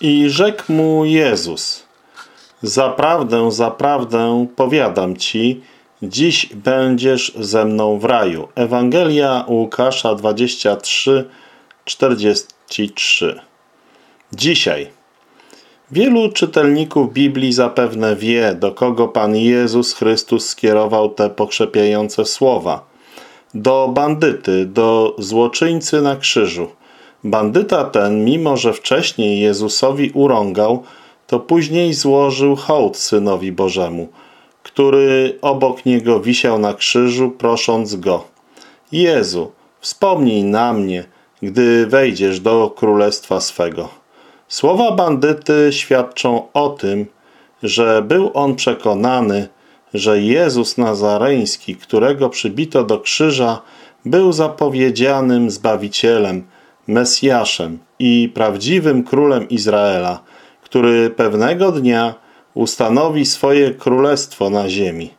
I rzekł mu Jezus, zaprawdę, zaprawdę powiadam ci, dziś będziesz ze mną w raju. Ewangelia Łukasza 23, 43 Dzisiaj Wielu czytelników Biblii zapewne wie, do kogo Pan Jezus Chrystus skierował te pokrzepiające słowa. Do bandyty, do złoczyńcy na krzyżu. Bandyta ten, mimo że wcześniej Jezusowi urągał, to później złożył hołd Synowi Bożemu, który obok niego wisiał na krzyżu, prosząc go. Jezu, wspomnij na mnie, gdy wejdziesz do królestwa swego. Słowa bandyty świadczą o tym, że był on przekonany, że Jezus Nazareński, którego przybito do krzyża, był zapowiedzianym Zbawicielem, Mesjaszem i prawdziwym Królem Izraela, który pewnego dnia ustanowi swoje królestwo na ziemi.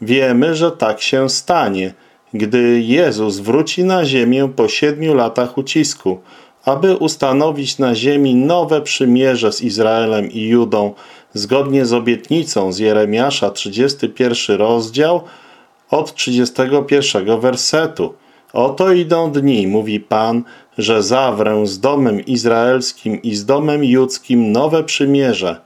Wiemy, że tak się stanie, gdy Jezus wróci na ziemię po siedmiu latach ucisku, aby ustanowić na ziemi nowe przymierze z Izraelem i Judą, zgodnie z obietnicą z Jeremiasza 31 rozdział od 31 wersetu. Oto idą dni, mówi Pan, że zawrę z domem izraelskim i z domem judzkim nowe przymierze.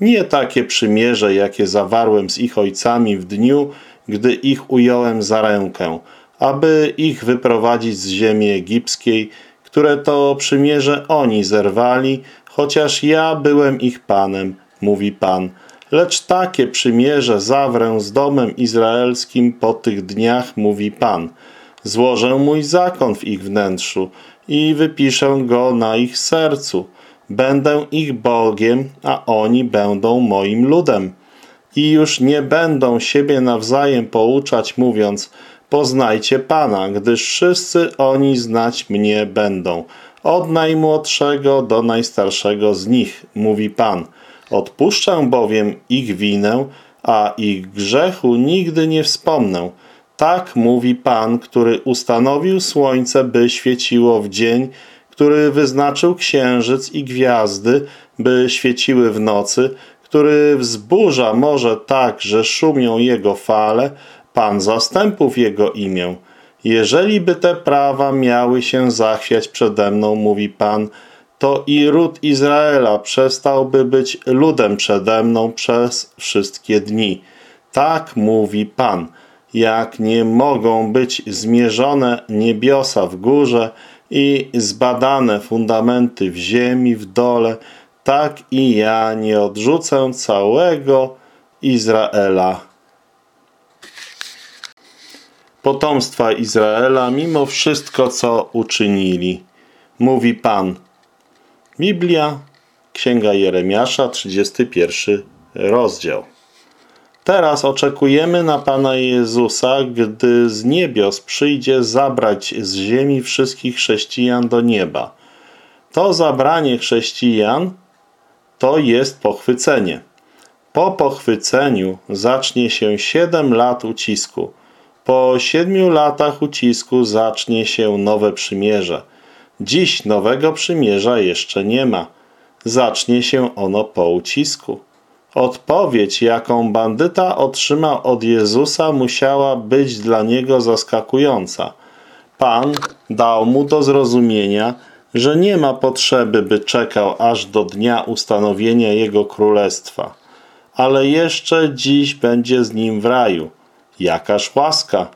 Nie takie przymierze, jakie zawarłem z ich ojcami w dniu, gdy ich ująłem za rękę, aby ich wyprowadzić z ziemi egipskiej, które to przymierze oni zerwali, chociaż ja byłem ich Panem, mówi Pan. Lecz takie przymierze zawrę z domem izraelskim po tych dniach, mówi Pan. Złożę mój zakon w ich wnętrzu i wypiszę go na ich sercu. Będę ich Bogiem, a oni będą moim ludem. I już nie będą siebie nawzajem pouczać, mówiąc, poznajcie Pana, gdyż wszyscy oni znać mnie będą. Od najmłodszego do najstarszego z nich, mówi Pan. Odpuszczę bowiem ich winę, a ich grzechu nigdy nie wspomnę. Tak mówi Pan, który ustanowił słońce, by świeciło w dzień, który wyznaczył księżyc i gwiazdy, by świeciły w nocy, który wzburza morze tak, że szumią jego fale, Pan zastępów jego imię. Jeżeli by te prawa miały się zachwiać przede mną, mówi Pan, to i ród Izraela przestałby być ludem przede mną przez wszystkie dni. Tak mówi Pan. Jak nie mogą być zmierzone niebiosa w górze i zbadane fundamenty w ziemi, w dole, tak i ja nie odrzucę całego Izraela potomstwa Izraela mimo wszystko, co uczynili. Mówi Pan. Biblia, Księga Jeremiasza, 31 rozdział. Teraz oczekujemy na Pana Jezusa, gdy z niebios przyjdzie zabrać z ziemi wszystkich chrześcijan do nieba. To zabranie chrześcijan to jest pochwycenie. Po pochwyceniu zacznie się siedem lat ucisku. Po siedmiu latach ucisku zacznie się nowe przymierze. Dziś nowego przymierza jeszcze nie ma. Zacznie się ono po ucisku. Odpowiedź, jaką bandyta otrzymał od Jezusa, musiała być dla niego zaskakująca. Pan dał mu do zrozumienia, że nie ma potrzeby, by czekał aż do dnia ustanowienia jego królestwa, ale jeszcze dziś będzie z nim w raju. Jakaż łaska!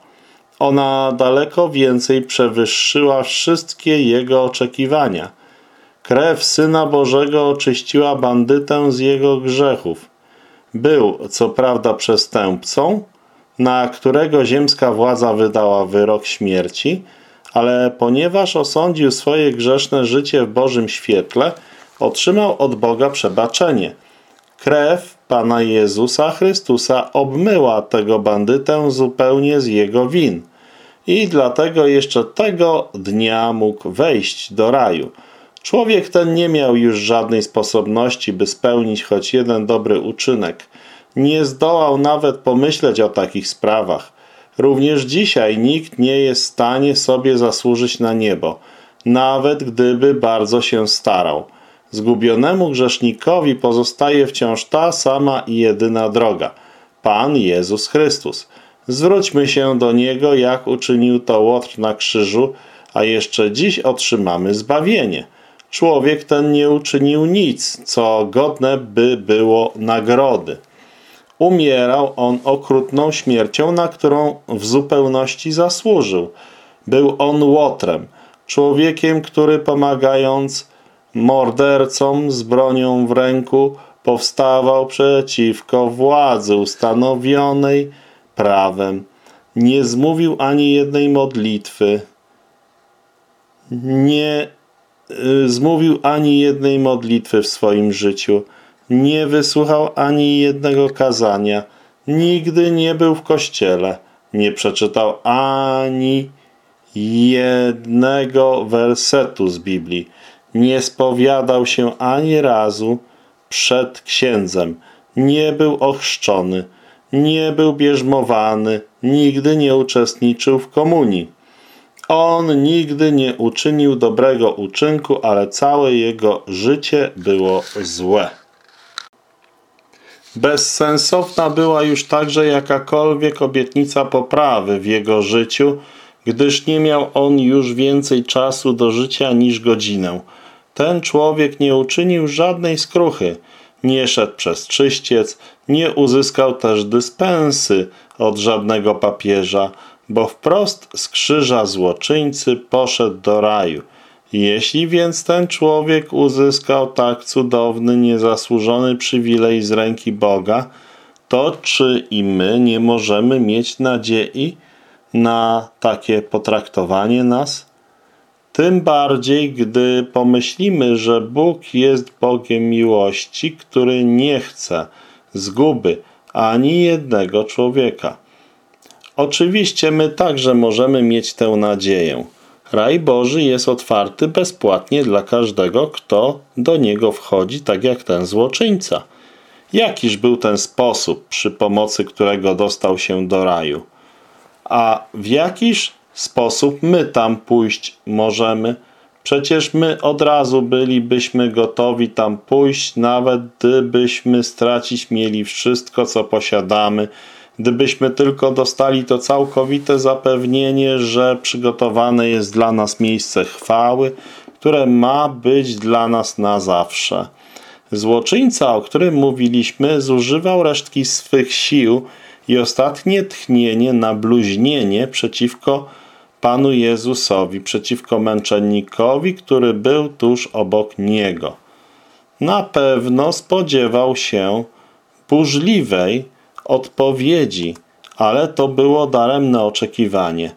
Ona daleko więcej przewyższyła wszystkie jego oczekiwania. Krew Syna Bożego oczyściła bandytę z jego grzechów. Był, co prawda, przestępcą, na którego ziemska władza wydała wyrok śmierci, ale ponieważ osądził swoje grzeszne życie w Bożym świetle, otrzymał od Boga przebaczenie. Krew Pana Jezusa Chrystusa obmyła tego bandytę zupełnie z jego win i dlatego jeszcze tego dnia mógł wejść do raju. Człowiek ten nie miał już żadnej sposobności, by spełnić choć jeden dobry uczynek. Nie zdołał nawet pomyśleć o takich sprawach. Również dzisiaj nikt nie jest w stanie sobie zasłużyć na niebo, nawet gdyby bardzo się starał. Zgubionemu grzesznikowi pozostaje wciąż ta sama i jedyna droga. Pan Jezus Chrystus. Zwróćmy się do Niego, jak uczynił to Łotr na krzyżu, a jeszcze dziś otrzymamy zbawienie. Człowiek ten nie uczynił nic, co godne by było nagrody. Umierał on okrutną śmiercią, na którą w zupełności zasłużył. Był on łotrem, człowiekiem, który pomagając mordercom z bronią w ręku powstawał przeciwko władzy ustanowionej prawem. Nie zmówił ani jednej modlitwy. Nie zmówił ani jednej modlitwy w swoim życiu. Nie wysłuchał ani jednego kazania. Nigdy nie był w kościele. Nie przeczytał ani jednego wersetu z Biblii. Nie spowiadał się ani razu przed księdzem. Nie był ochrzczony. Nie był bierzmowany. Nigdy nie uczestniczył w komunii. On nigdy nie uczynił dobrego uczynku, ale całe jego życie było złe. Bezsensowna była już także jakakolwiek obietnica poprawy w jego życiu, gdyż nie miał on już więcej czasu do życia niż godzinę. Ten człowiek nie uczynił żadnej skruchy, nie szedł przez czyściec, nie uzyskał też dyspensy od żadnego papieża, bo wprost z krzyża złoczyńcy poszedł do raju. Jeśli więc ten człowiek uzyskał tak cudowny, niezasłużony przywilej z ręki Boga, to czy i my nie możemy mieć nadziei na takie potraktowanie nas? Tym bardziej, gdy pomyślimy, że Bóg jest Bogiem miłości, który nie chce zguby ani jednego człowieka. Oczywiście my także możemy mieć tę nadzieję. Raj Boży jest otwarty bezpłatnie dla każdego, kto do niego wchodzi, tak jak ten złoczyńca. Jakiż był ten sposób, przy pomocy którego dostał się do raju? A w jakiż sposób my tam pójść możemy? Przecież my od razu bylibyśmy gotowi tam pójść, nawet gdybyśmy stracić mieli wszystko, co posiadamy, gdybyśmy tylko dostali to całkowite zapewnienie, że przygotowane jest dla nas miejsce chwały, które ma być dla nas na zawsze. Złoczyńca, o którym mówiliśmy, zużywał resztki swych sił i ostatnie tchnienie na bluźnienie przeciwko Panu Jezusowi, przeciwko męczennikowi, który był tuż obok Niego. Na pewno spodziewał się burzliwej odpowiedzi, ale to było daremne oczekiwanie.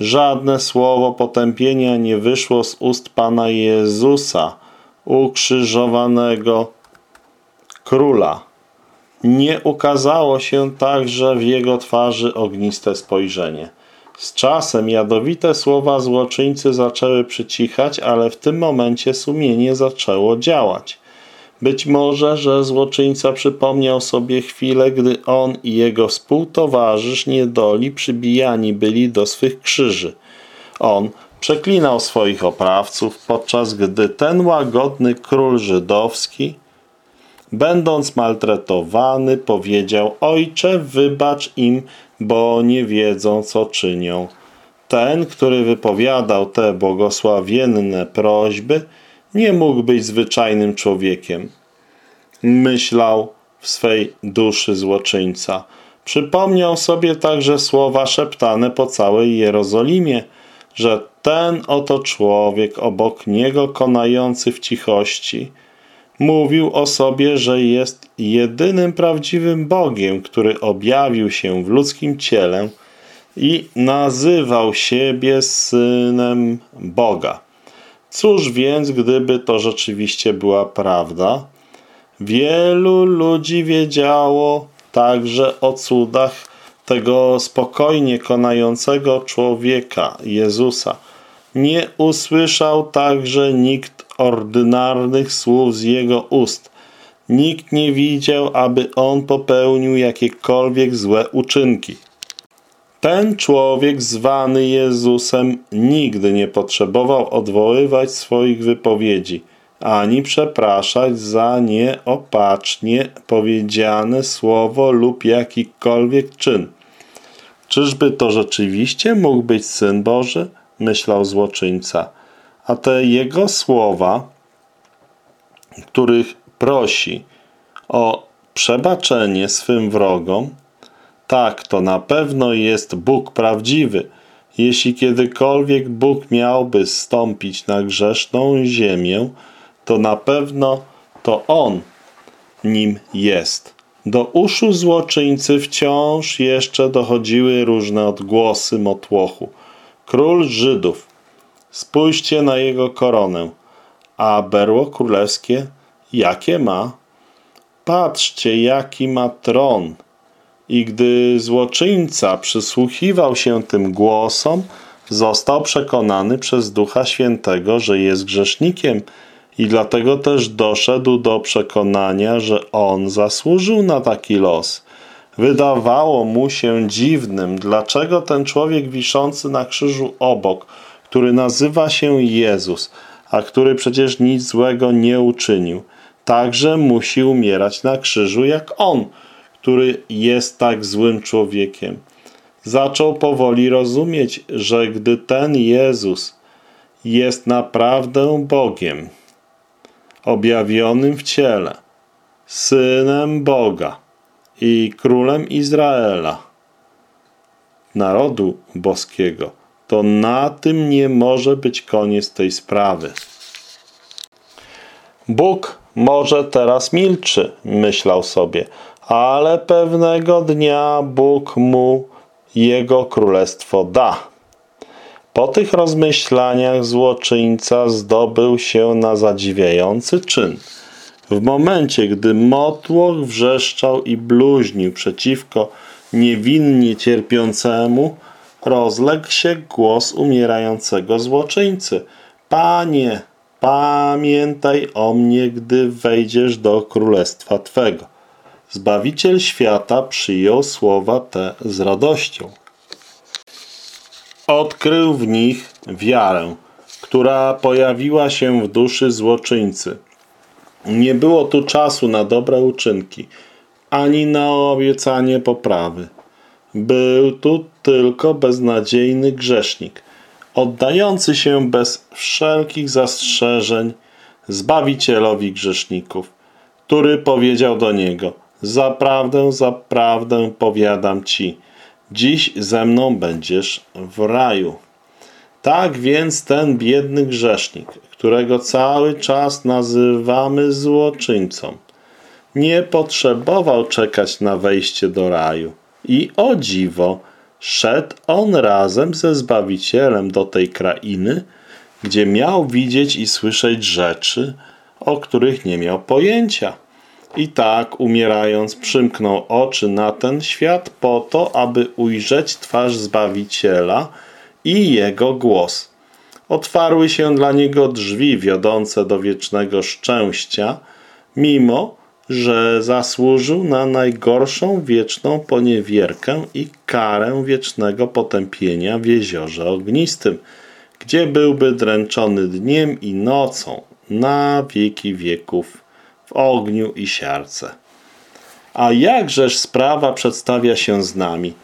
Żadne słowo potępienia nie wyszło z ust Pana Jezusa, ukrzyżowanego króla. Nie ukazało się także w jego twarzy ogniste spojrzenie. Z czasem jadowite słowa złoczyńcy zaczęły przycichać, ale w tym momencie sumienie zaczęło działać. Być może, że złoczyńca przypomniał sobie chwilę, gdy on i jego współtowarzysz niedoli przybijani byli do swych krzyży. On przeklinał swoich oprawców, podczas gdy ten łagodny król żydowski, będąc maltretowany, powiedział Ojcze, wybacz im, bo nie wiedzą, co czynią. Ten, który wypowiadał te błogosławienne prośby, nie mógł być zwyczajnym człowiekiem. Myślał w swej duszy złoczyńca. Przypomniał sobie także słowa szeptane po całej Jerozolimie, że ten oto człowiek obok niego konający w cichości mówił o sobie, że jest jedynym prawdziwym Bogiem, który objawił się w ludzkim ciele i nazywał siebie Synem Boga. Cóż więc, gdyby to rzeczywiście była prawda? Wielu ludzi wiedziało także o cudach tego spokojnie konającego człowieka, Jezusa. Nie usłyszał także nikt ordynarnych słów z jego ust. Nikt nie widział, aby on popełnił jakiekolwiek złe uczynki. Ten człowiek zwany Jezusem nigdy nie potrzebował odwoływać swoich wypowiedzi. ani przepraszać za nieopatrznie powiedziane słowo lub jakikolwiek czyn. Czyżby to rzeczywiście mógł być Syn Boży? Myślał złoczyńca. A te jego słowa, których prosi o przebaczenie swym wrogom, tak, to na pewno jest Bóg prawdziwy. Jeśli kiedykolwiek Bóg miałby stąpić na grzeszną ziemię, to na pewno to On nim jest. Do uszu złoczyńcy wciąż jeszcze dochodziły różne odgłosy motłochu. Król Żydów, spójrzcie na jego koronę, a berło królewskie jakie ma? Patrzcie, jaki ma tron. I gdy złoczyńca przysłuchiwał się tym głosom, został przekonany przez Ducha Świętego, że jest grzesznikiem i dlatego też doszedł do przekonania, że on zasłużył na taki los. Wydawało mu się dziwnym, dlaczego ten człowiek wiszący na krzyżu obok, który nazywa się Jezus, a który przecież nic złego nie uczynił, także musi umierać na krzyżu jak on, który jest tak złym człowiekiem. Zaczął powoli rozumieć, że gdy ten Jezus jest naprawdę Bogiem, objawionym w ciele, Synem Boga i Królem Izraela, narodu boskiego, to na tym nie może być koniec tej sprawy. Bóg może teraz milczy, myślał sobie, ale pewnego dnia Bóg mu jego królestwo da. Po tych rozmyślaniach złoczyńca zdobył się na zadziwiający czyn. W momencie, gdy motłoch wrzeszczał i bluźnił przeciwko niewinnie cierpiącemu, rozległ się głos umierającego złoczyńcy. Panie, pamiętaj o mnie, gdy wejdziesz do królestwa Twego. Zbawiciel świata przyjął słowa te z radością. Odkrył w nich wiarę, która pojawiła się w duszy złoczyńcy. Nie było tu czasu na dobre uczynki, ani na obiecanie poprawy. Był tu tylko beznadziejny grzesznik, oddający się bez wszelkich zastrzeżeń Zbawicielowi grzeszników, który powiedział do niego – Zaprawdę, zaprawdę powiadam ci, dziś ze mną będziesz w raju. Tak więc ten biedny grzesznik, którego cały czas nazywamy złoczyńcą, nie potrzebował czekać na wejście do raju. I o dziwo, szedł on razem ze Zbawicielem do tej krainy, gdzie miał widzieć i słyszeć rzeczy, o których nie miał pojęcia. I tak, umierając, przymknął oczy na ten świat po to, aby ujrzeć twarz Zbawiciela i Jego głos. Otwarły się dla niego drzwi wiodące do wiecznego szczęścia, mimo że zasłużył na najgorszą wieczną poniewierkę i karę wiecznego potępienia w jeziorze ognistym, gdzie byłby dręczony dniem i nocą na wieki wieków w ogniu i siarce. A jakżeż sprawa przedstawia się z nami?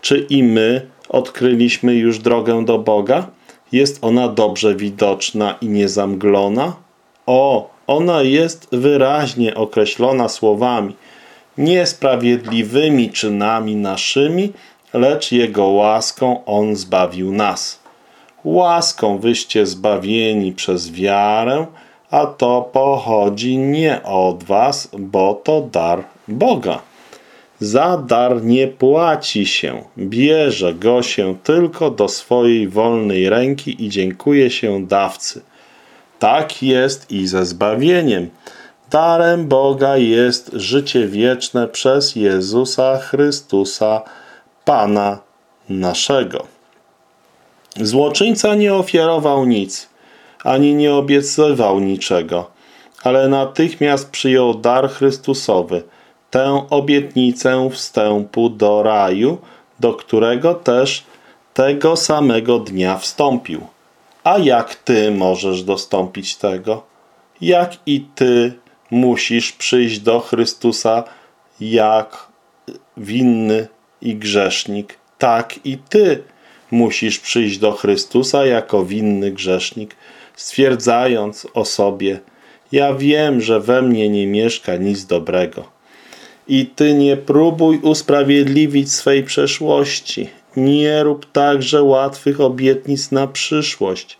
Czy i my odkryliśmy już drogę do Boga? Jest ona dobrze widoczna i niezamglona? O, ona jest wyraźnie określona słowami, niesprawiedliwymi czynami naszymi, lecz Jego łaską On zbawił nas. Łaską wyście zbawieni przez wiarę, a to pochodzi nie od was, bo to dar Boga. Za dar nie płaci się, bierze go się tylko do swojej wolnej ręki i dziękuje się dawcy. Tak jest i ze zbawieniem. Darem Boga jest życie wieczne przez Jezusa Chrystusa, Pana naszego. Złoczyńca nie ofiarował nic, ani nie obiecywał niczego, ale natychmiast przyjął dar Chrystusowy, tę obietnicę wstępu do raju, do którego też tego samego dnia wstąpił. A jak ty możesz dostąpić tego? jak i ty musisz przyjść do Chrystusa jak winny i grzesznik, tak i ty musisz przyjść do Chrystusa jako winny grzesznik, stwierdzając o sobie, ja wiem, że we mnie nie mieszka nic dobrego. I ty nie próbuj usprawiedliwić swej przeszłości. Nie rób także łatwych obietnic na przyszłość.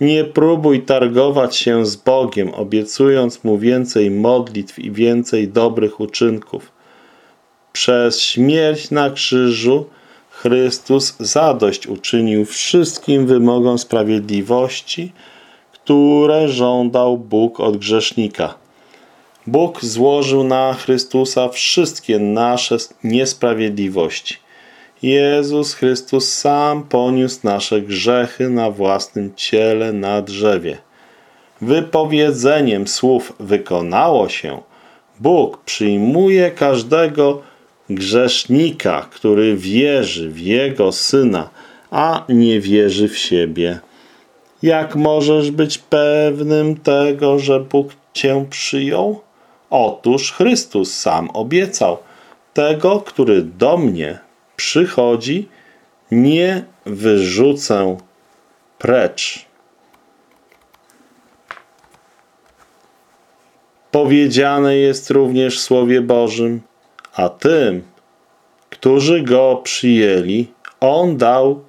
Nie próbuj targować się z Bogiem, obiecując Mu więcej modlitw i więcej dobrych uczynków. Przez śmierć na krzyżu Chrystus zadość uczynił wszystkim wymogom sprawiedliwości, które żądał Bóg od grzesznika. Bóg złożył na Chrystusa wszystkie nasze niesprawiedliwości. Jezus Chrystus sam poniósł nasze grzechy na własnym ciele na drzewie. Wypowiedzeniem słów wykonało się, Bóg przyjmuje każdego grzesznika, który wierzy w Jego Syna, a nie wierzy w siebie. Jak możesz być pewnym tego, że Bóg Cię przyjął? Otóż Chrystus sam obiecał, tego, który do mnie przychodzi, nie wyrzucę precz. Powiedziane jest również w Słowie Bożym, a tym, którzy Go przyjęli, On dał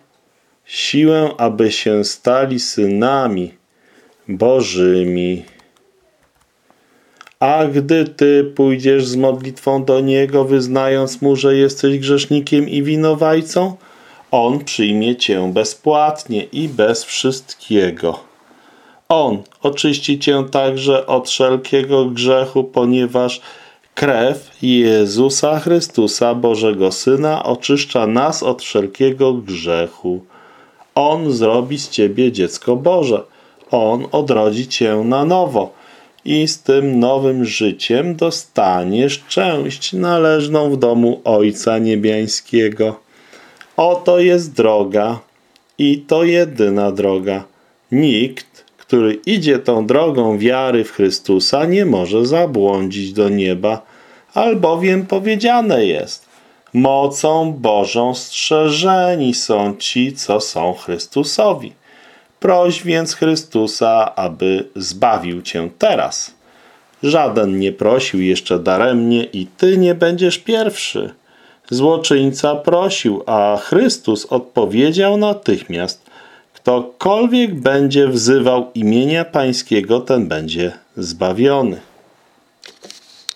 siłę, aby się stali synami Bożymi. A gdy Ty pójdziesz z modlitwą do Niego, wyznając Mu, że jesteś grzesznikiem i winowajcą, On przyjmie Cię bezpłatnie i bez wszystkiego. On oczyści Cię także od wszelkiego grzechu, ponieważ krew Jezusa Chrystusa, Bożego Syna, oczyszcza nas od wszelkiego grzechu. On zrobi z Ciebie dziecko Boże. On odrodzi Cię na nowo i z tym nowym życiem dostaniesz część należną w domu Ojca Niebiańskiego. Oto jest droga i to jedyna droga. Nikt, który idzie tą drogą wiary w Chrystusa, nie może zabłądzić do nieba, albowiem powiedziane jest, mocą Bożą strzeżeni są ci, co są Chrystusowi. Proś więc Chrystusa, aby zbawił cię teraz. Żaden nie prosił jeszcze daremnie i ty nie będziesz pierwszy. Złoczyńca prosił, a Chrystus odpowiedział natychmiast. Ktokolwiek będzie wzywał imienia Pańskiego, ten będzie zbawiony.